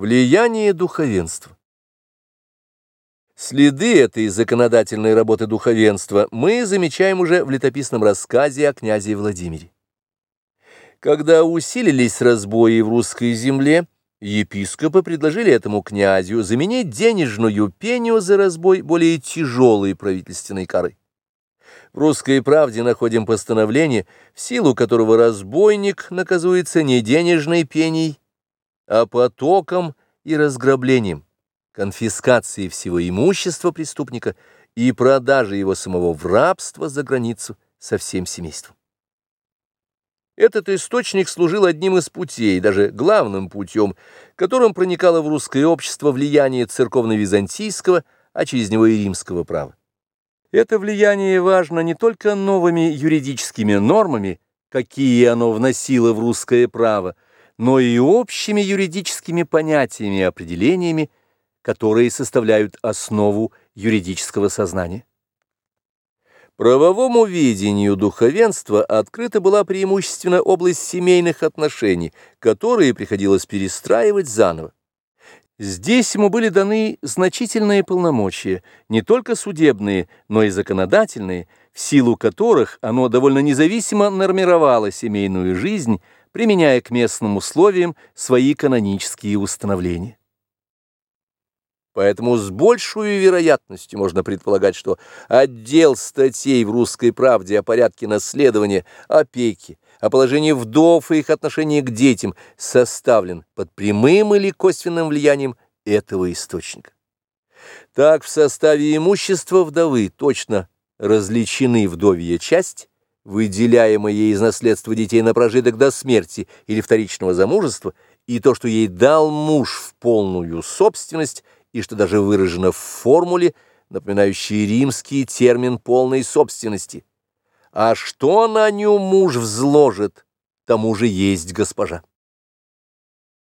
Влияние духовенства. Следы этой законодательной работы духовенства мы замечаем уже в летописном рассказе о князе Владимире. Когда усилились разбои в русской земле, епископы предложили этому князю заменить денежную пеню за разбой более тяжелой правительственной карой. В «Русской правде» находим постановление, в силу которого разбойник наказуется не денежной пеней, а потоком и разграблением, конфискацией всего имущества преступника и продажей его самого в рабство за границу со всем семейством. Этот источник служил одним из путей, даже главным путем, которым проникало в русское общество влияние церковно-византийского, а через него и римского права. Это влияние важно не только новыми юридическими нормами, какие оно вносило в русское право, но и общими юридическими понятиями и определениями, которые составляют основу юридического сознания. Правовому видению духовенства открыта была преимущественно область семейных отношений, которые приходилось перестраивать заново. Здесь ему были даны значительные полномочия, не только судебные, но и законодательные, в силу которых оно довольно независимо нормировало семейную жизнь, применяя к местным условиям свои канонические установления. Поэтому с большей вероятностью можно предполагать, что отдел статей в «Русской правде» о порядке наследования, опеки, о положении вдов и их отношении к детям составлен под прямым или косвенным влиянием этого источника. Так в составе имущества вдовы точно различены вдовья часть, выделяемая ей из наследства детей на прожиток до смерти или вторичного замужества, и то, что ей дал муж в полную собственность, и что даже выражено в формуле, напоминающей римский термин полной собственности. А что на нем муж взложит, тому же есть госпожа.